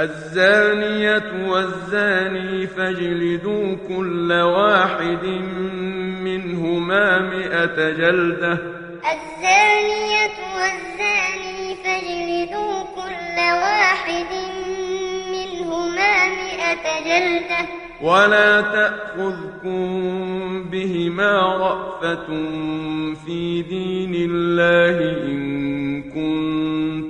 الزانية والزاني فاجلدوا كل واحد منهما مئة جلدة. الزانية والزاني فاجلدوا كل واحد منهما مئة جلدة. ولا تأخذكم بهما رأفة في دين الله إن كنتم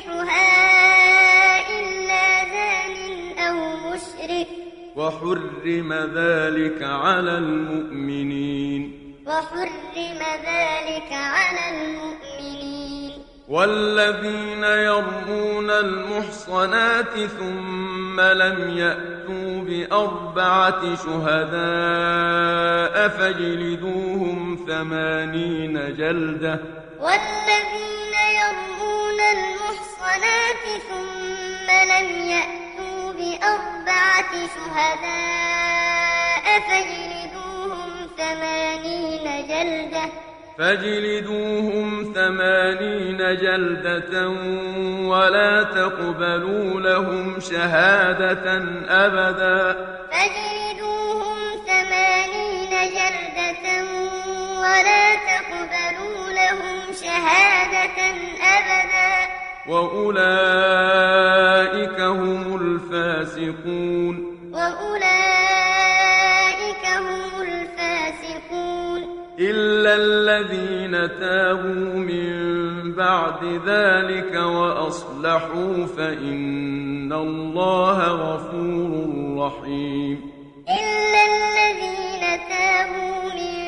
ينكحها إلا زان أو مشرك وحرم ذلك على المؤمنين وحرم ذلك على المؤمنين والذين يرمون المحصنات ثم لم يأتوا بأربعة شهداء فاجلدوهم ثمانين جلدة والذين يرمون المحصنات ثم لم يأتوا بأربعة شهداء فاجلدوهم ثمانين جلدة فاجلدوهم ثمانين جلدة ولا تقبلوا لهم شهادة أبدا فاجلدوهم ثمانين جلدة ولا تقبلوا لهم شهادة أبدا وأولئك هم الفاسقون وأولئك هم الفاسقون إلا الذين تابوا من بعد ذلك وأصلحوا فإن الله غفور رحيم إلا الذين تابوا من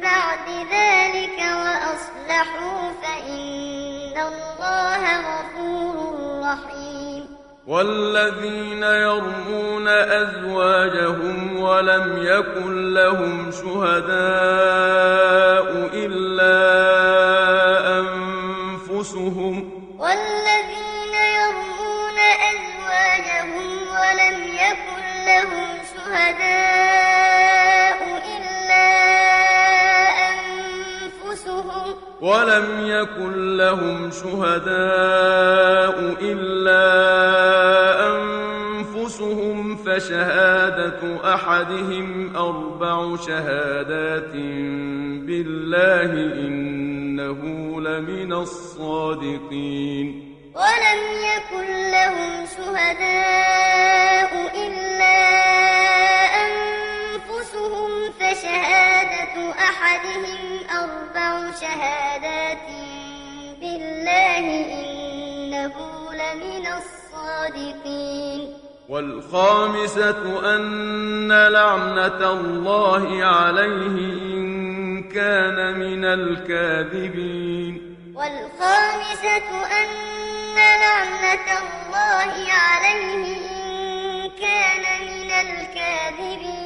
بعد ذلك وأصلحوا فإن الله غفور رحيم والذين يرمون أزواجهم ولم يكن لهم شهداء إلا ولم يكن لهم شهداء إلا أنفسهم فشهادة أحدهم أربع شهادات بالله إنه لمن الصادقين. ولم يكن لهم شهداء إلا أنفسهم فشهادة أحدهم أربع شهادات بالله إنه لمن الصادقين. والخامسة أن لعنة الله عليه إن كان من الكاذبين. والخامسة أن لعنة الله عليه إن كان من الكاذبين.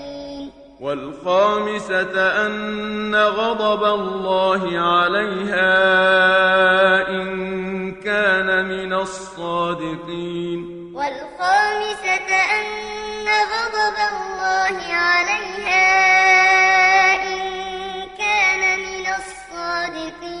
والخامسة أن غضب الله عليها إن كان من الصادقين. والخامسة أن غضب الله عليها إن كان من الصادقين.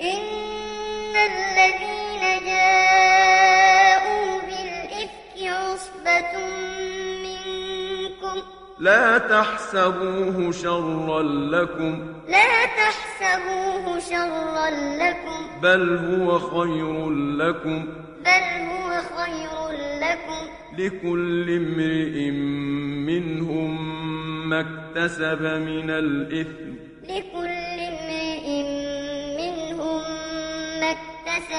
إن الذين جاءوا بالإفك عصبة منكم لا تحسبوه شرا لكم لا تحسبوه شرا لكم بل هو خير لكم بل هو خير لكم لكل امرئ منهم ما اكتسب من الإثم لكل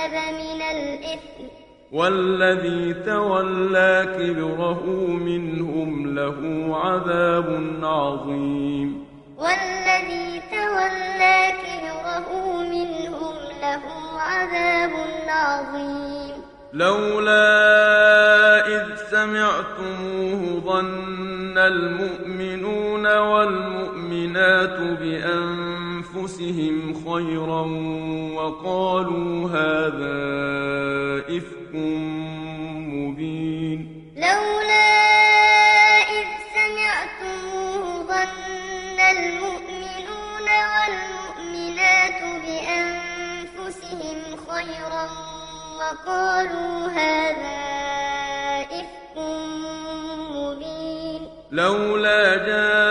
اكتسب من الإثم. والذي تولى كبره منهم له عذاب عظيم. والذي تولى كبره منهم له عذاب عظيم. لولا إذ سمعتموه ظن المؤمنون والمؤمنات بأنفسهم خيرا وقالوا هذا إفك مبين. لولا إذ سمعتموه ظن المؤمنون والمؤمنات بأنفسهم خيرا وقالوا هذا إفك مبين. لولا عليه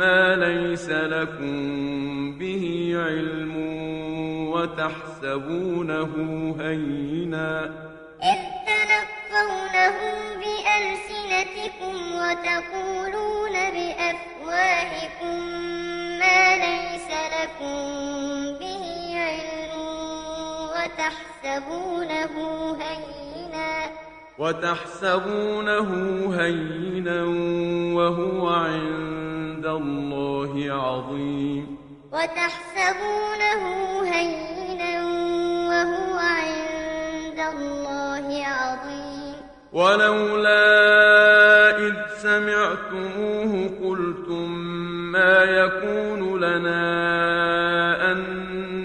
ما ليس لكم به علم وتحسبونه هينا. إذ تلقونه بألسنتكم وتقولون بأفواهكم ما ليس لكم به علم وتحسبونه هينا. وتحسبونه هينا وهو عند الله عظيم. وتحسبونه هينا وهو عند الله عظيم. ولولا إذ سمعتموه قلتم ما يكون لنا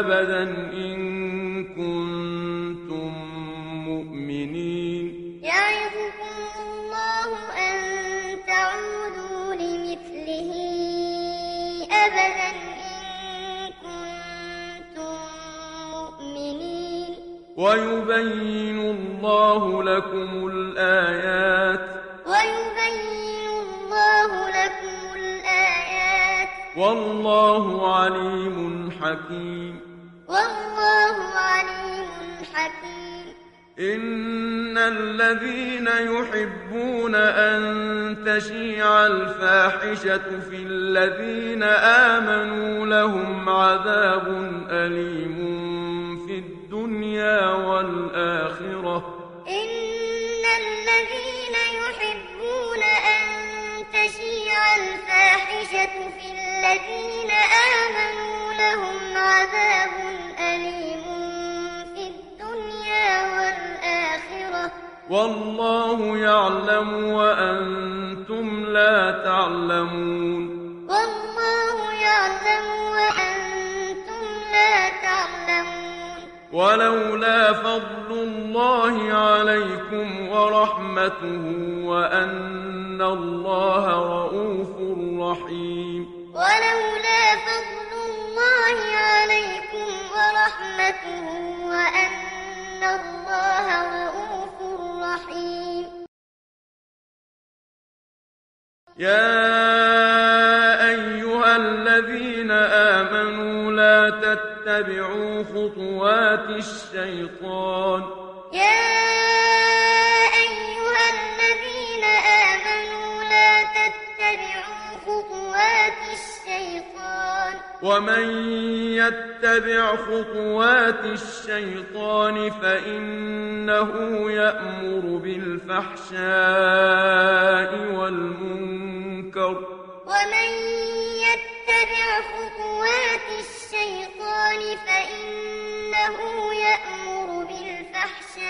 أبدا إن كنتم مؤمنين. يعظكم الله أن تعودوا لمثله. أبدا إن كنتم مؤمنين. ويبين الله لكم الآيات. ويبين الله لكم الآيات. والله عليم حكيم. عليم حكيم إن الذين يحبون أن تشيع الفاحشة في الذين آمنوا لهم عذاب أليم في الدنيا والآخرة إن الذين يحبون أن تشيع الفاحشة في الذين آمنوا لهم عذاب أليم والله يعلم وأنتم لا تعلمون. والله يعلم وأنتم لا تعلمون. ولولا فضل الله عليكم ورحمته وأن الله رؤوف رحيم. ولولا فضل الله عليكم ورحمته وأن الله رؤوف رحيم يا أيها الذين آمنوا لا تتبعوا خطوات الشيطان. يا ومن يتبع خطوات الشيطان فإنه يأمر بالفحشاء والمنكر ومن يتبع خطوات الشيطان فإنه يأمر بالفحشاء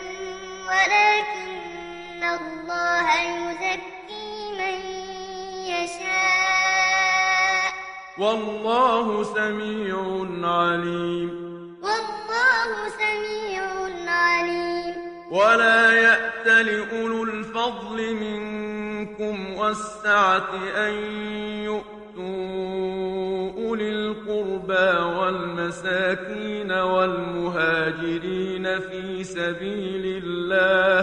ولكن الله يزكي من يشاء. والله سميع عليم. والله سميع عليم. ولا يأت لأولو الفضل منكم والسعة أن يؤتوا أولي القربى والمساكين والمهاجرين في سبيل الله.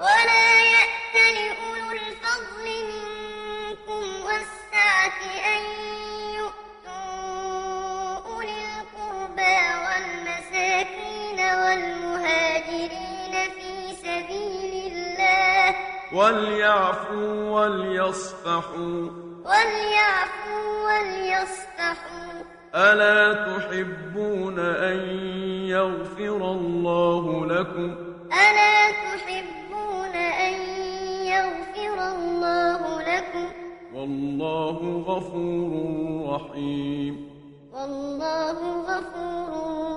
ولا يأت لأولو الفضل منكم والسعة أن يؤتوا أولي القربى والمساكين والمهاجرين في سبيل الله. وليعفوا وليصفحوا. وليعفوا وليصفحوا ألا تحبون أن يغفر الله لكم؟ ألا تحبون أن يغفر الله لكم؟ والله غفور رحيم. والله غفور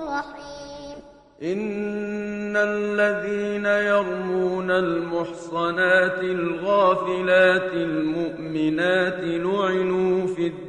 رحيم. إن الذين يرمون المحصنات الغافلات المؤمنات لعنوا في الدنيا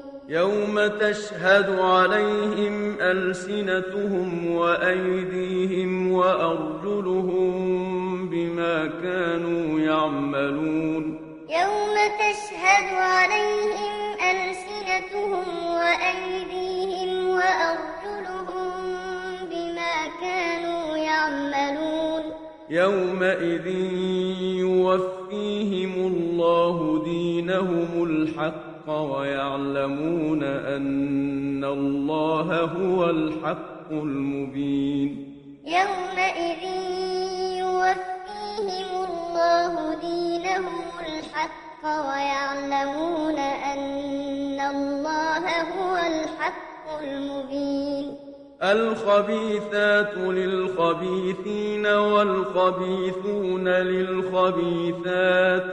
يوم تشهد عليهم ألسنتهم وأيديهم وأرجلهم بما كانوا يعملون. يوم تشهد عليهم ألسنتهم وأيديهم وأرجلهم بما كانوا يعملون. يومئذ يوفيهم الله دينهم الحق ويعلمون الحق المبين. يومئذ يوفيهم الله دينهم الحق ويعلمون أن الله هو الحق المبين. الخبيثات للخبيثين والخبيثون للخبيثات.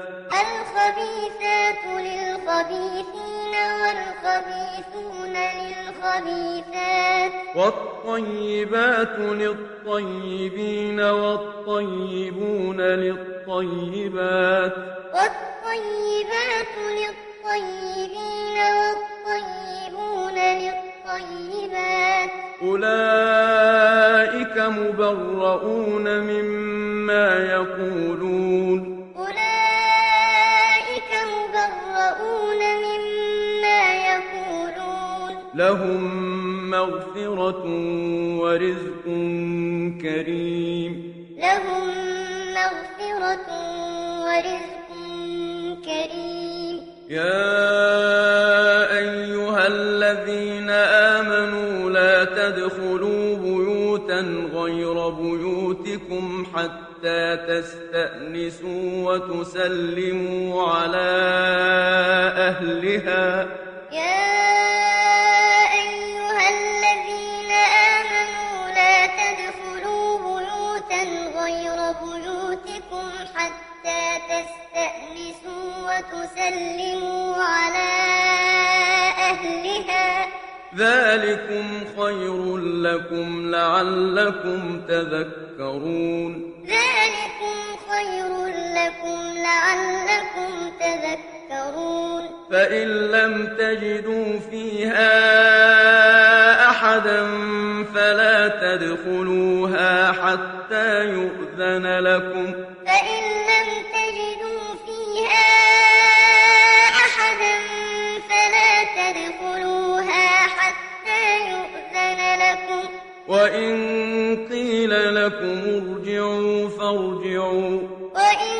الخبيثات للخبيثين والخبيثون للخبيثات. والطيبات للطيبين والطيبون للطيبات. والطيبات للطيبين والطيبون للطيبات. أولئك مبرؤون مما يقولون. لهم مغفرة ورزق كريم. لهم مغفرة ورزق كريم. يا أيها الذين آمنوا لا تدخلوا بيوتا غير بيوتكم حتى تستأنسوا وتسلموا على أهلها. يا وتسلموا على أهلها. ذلكم خير لكم لعلكم تذكرون. ذلكم خير لكم لعلكم تذكرون. فإن لم تجدوا فيها أحدا فلا تدخلوها حتى يؤذن لكم. فإن لم تجدوا وإن قيل لكم ارجعوا فارجعوا. وإن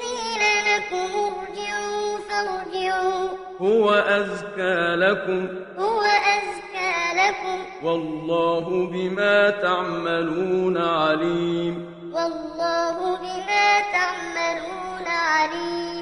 قيل لكم ارجعوا فارجعوا. هو أزكى لكم. هو أزكى لكم. والله بما تعملون عليم. والله بما تعملون عليم.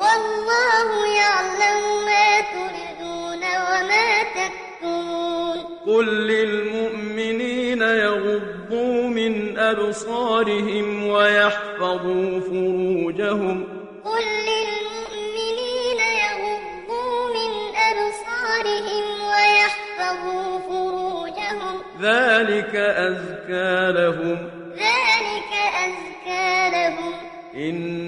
والله يعلم ما تبدون وما تكتمون. قل للمؤمنين يغضوا من أبصارهم ويحفظوا فروجهم. قل للمؤمنين يغضوا من أبصارهم ويحفظوا فروجهم. ذلك أزكى لهم. ذلك أزكى لهم. إن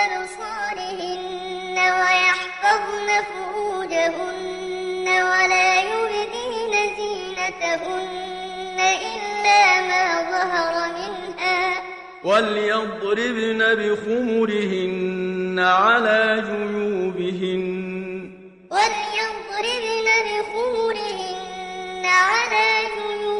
أبصارهن ويحفظن فروجهن ولا يبدين زينتهن إلا ما ظهر منها. وليضربن بخمرهن على جيوبهن. وليضربن بخمرهن على جيوبهن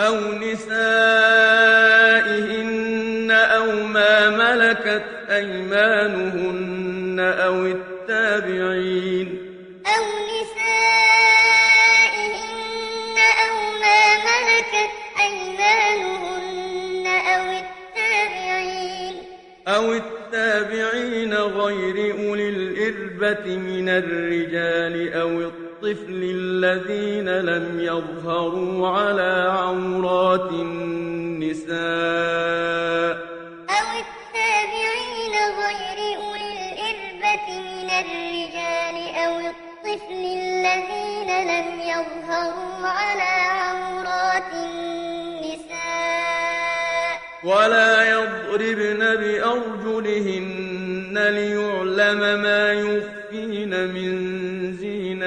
أو نسائهن أو ما ملكت أيمانهن أو التابعين أو نسائهن أو ما ملكت أيمانهن أو التابعين أو التابعين غير أولي الإربة من الرجال أو الطفل الذين لم يظهروا على عورات النساء أو التابعين غير أولي الإربة من الرجال أو الطفل الذين لم يظهروا على عورات النساء ولا يضربن بأرجلهن ليعلم ما يخفين من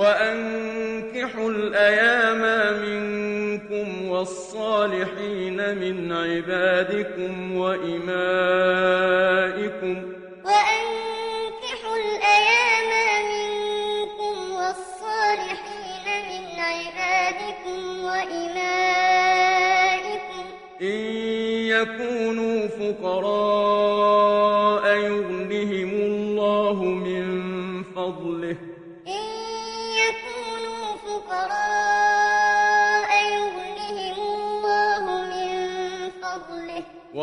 وأنكحوا الأيام منكم والصالحين من عبادكم وإمائكم وأنكحوا الأيام منكم والصالحين من عبادكم وإمائكم إن يكونوا فقراء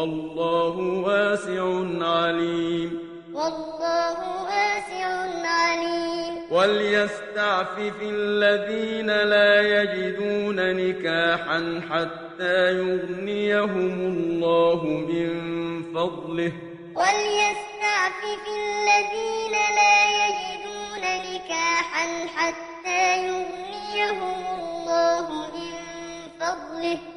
والله واسع عليم. والله واسع عليم. وليستعفف الذين لا يجدون نكاحا حتى يغنيهم الله من فضله. وليستعفف الذين لا يجدون نكاحا حتى يغنيهم الله من فضله.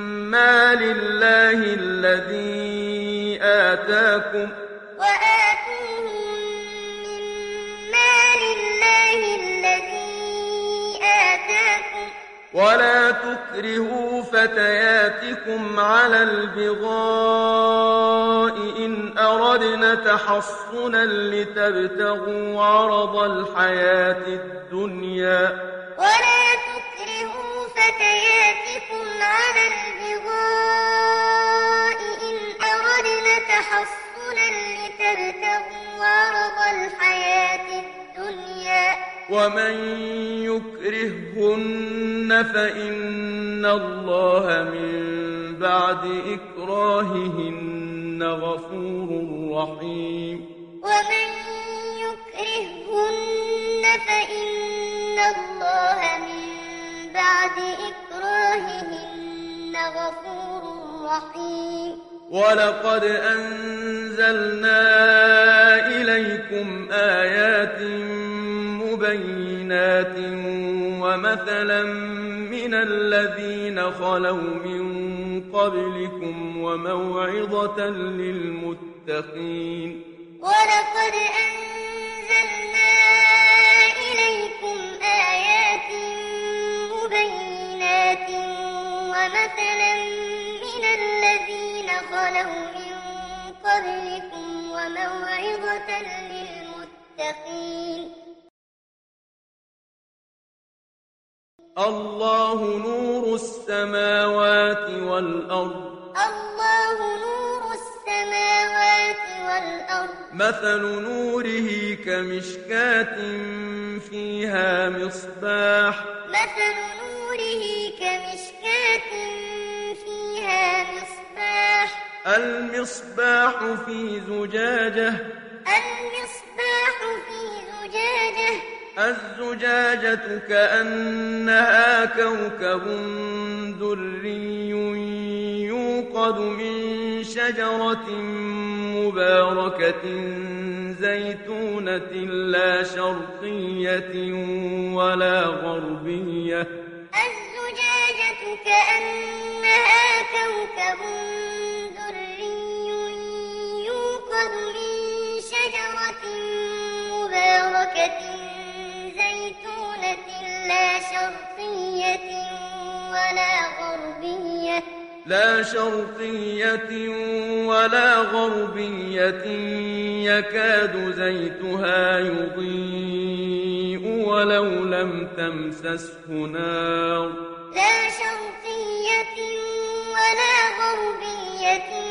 لله الذي آتاكم وآتوهم مما لله الذي آتاكم ولا تكرهوا فتياتكم على البغاء إن أردنا تحصنا لتبتغوا عرض الحياة الدنيا. ولا تكرهوا فتياتكم على البغاء إن أردنا تحصنا لتبتغوا عرض الحياة الدنيا. ومن يكرهن فإن الله من بعد إكراههن غفور رحيم. ومن يكرهن فإن الله من بعد إكراههن غفور رحيم. ولقد أنزلنا إليكم آيات مبينات ومثلا من الذين خلوا من قبلكم وموعظة للمتقين. ولقد أنزلنا ومثلا من الذين خلوا من قبلكم وموعظة للمتقين. الله نور السماوات والأرض. الله نور السماوات والأرض. مثل نوره كمشكاة فيها مصباح. مثل المصباح في زجاجة. المصباح في زجاجة. الزجاجة كأنها كوكب دري يوقد من شجرة مباركة زيتونة لا شرقية ولا غربية. الزجاجة كأنها كوكب يوقد من شجرة مباركة زيتونة لا شرقية ولا غربية. لا شرقية ولا غربية يكاد زيتها يضيء ولو لم تمسسه نار. لا شرقية ولا غربية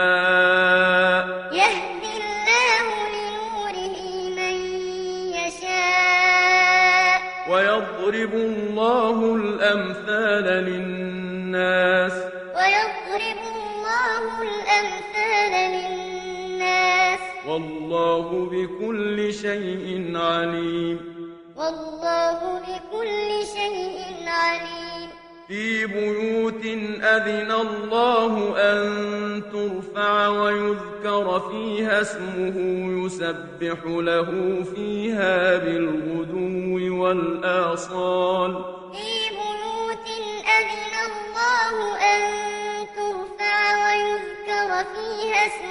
شيء عليم. والله بكل شيء عليم. في بيوت أذن الله أن ترفع ويذكر فيها اسمه يسبح له فيها بالغدو والآصال. في بيوت أذن الله أن ترفع ويذكر فيها اسمه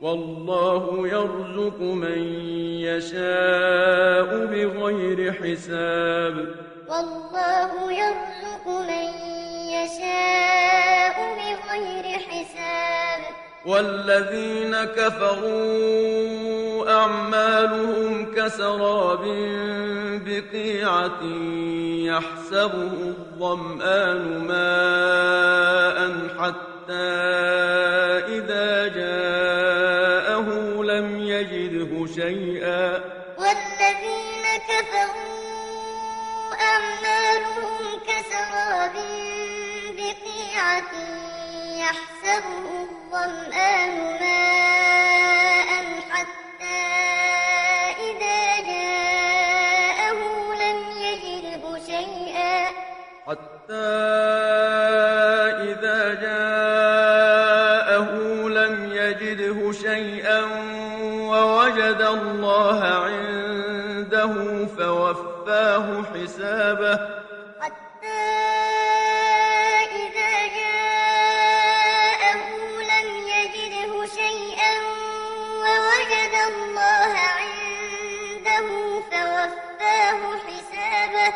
والله يرزق من يشاء بغير حساب. والله يرزق من يشاء بغير حساب. والذين كفروا أعمالهم كسراب بقيعة يحسبه الظمآن ماء حتى أعمالهم كسراب بقيعة يحسبه الظمآن ماء. فوفاه حسابه. حتى إذا جاءه لم يجده شيئا ووجد الله عنده فوفاه حسابه.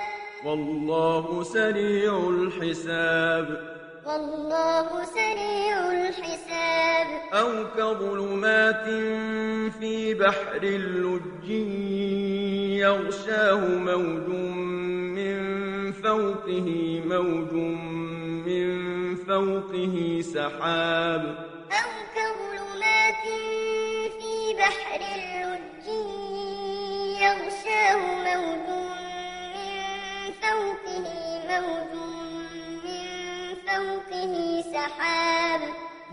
والله سريع الحساب. والله سريع الحساب. أو كظلمات في بحر لج يغشاه موج من فوقه موج من فوقه سحاب. أو كظلمات في بحر لج يغشاه موج من فوقه موج من فوقه سحاب.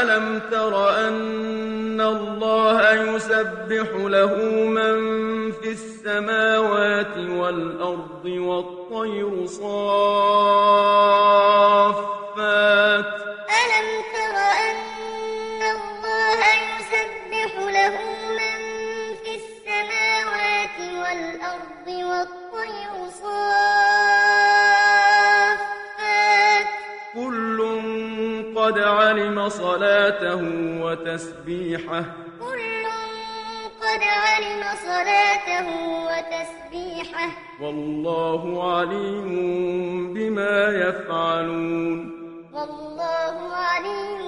ألم تر أن الله يسبح له من في السماوات والأرض والطير صافات قد علم صلاته وتسبيحه. كل قد علم صلاته وتسبيحه. والله عليم بما يفعلون. والله عليم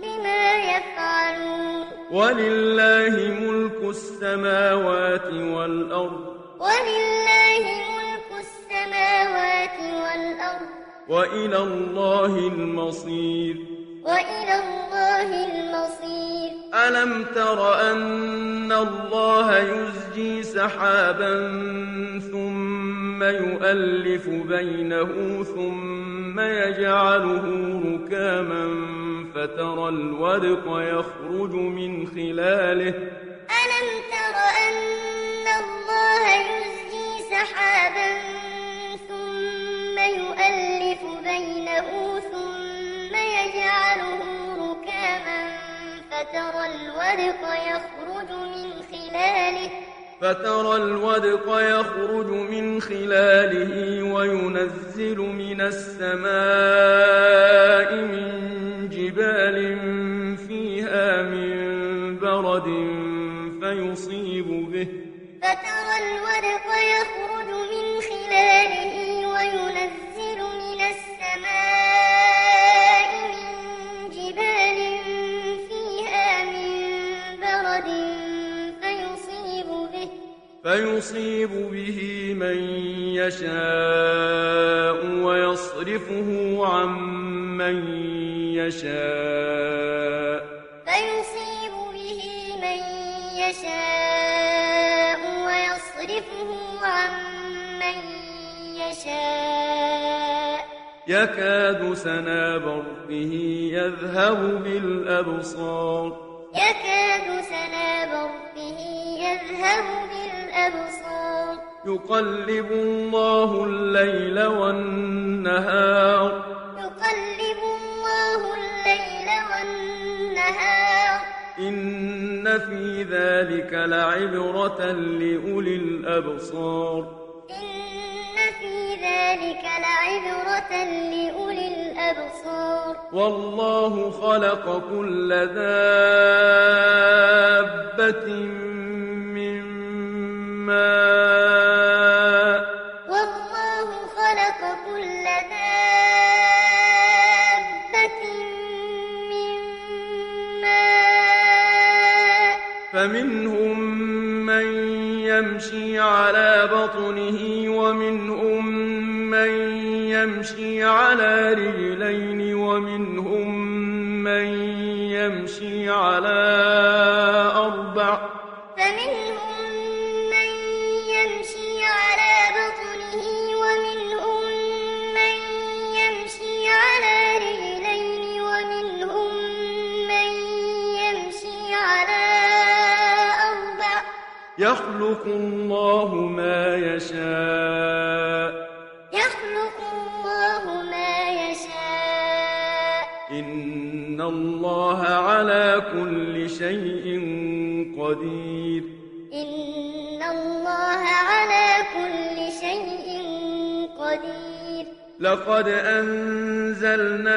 بما يفعلون. ولله ملك السماوات والأرض. ولله ملك السماوات والأرض. وإلى الله المصير. وإلى الله المصير. ألم تر أن الله يزجي سحابا ثم يؤلف بينه ثم يجعله ركاما فترى الودق يخرج من خلاله. ألم تر أن الله يزجي سحابا يؤلف بينه ثم يجعله ركاما فترى الودق يخرج من خلاله. فترى الودق يخرج من خلاله وينزل من السماء من جبال فيها من برد فيصيب به. فترى الودق يخرج فيصيب به من يشاء ويصرفه عن من يشاء. فيصيب به من يشاء ويصرفه عن من يشاء. يكاد سنا برقه يذهب بالأبصار. يكاد سنا برقه يذهب بالأبصار يقلب الله الليل والنهار. يقلب الله الليل والنهار. إن في ذلك لعبرة لأولي الأبصار. إن في ذلك لعبرة لأولي الأبصار. والله خلق كل دابة من ماء يخلق الله ما يشاء. يخلق الله ما يشاء. إن الله على كل شيء قدير. إن الله على كل شيء قدير. لقد أنزلنا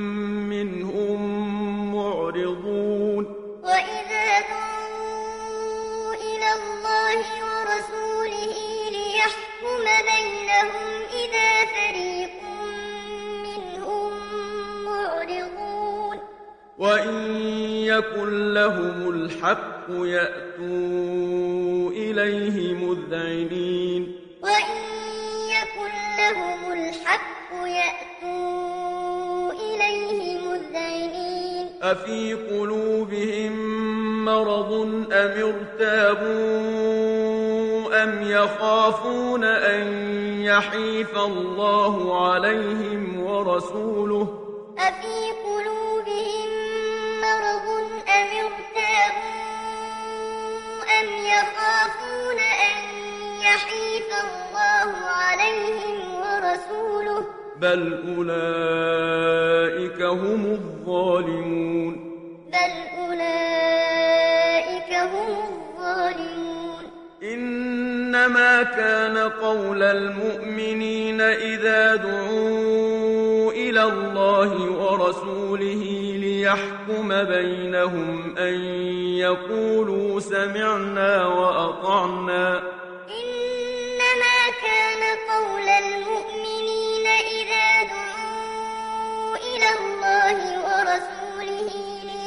يكن لهم الحق يأتوا إليه مذعنين. وإن يكن لهم الحق يأتوا إليه مذعنين. أفي قلوبهم مرض أم ارتابوا أم يخافون أن يحيف الله عليهم ورسوله يحيف الله عليهم ورسوله. بل أولئك هم الظالمون. بل أولئك هم الظالمون. إنما كان قول المؤمنين إذا دعوا إلى الله ورسوله ليحكم بينهم أن يقولوا سمعنا وأطعنا.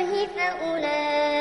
الله فأولئك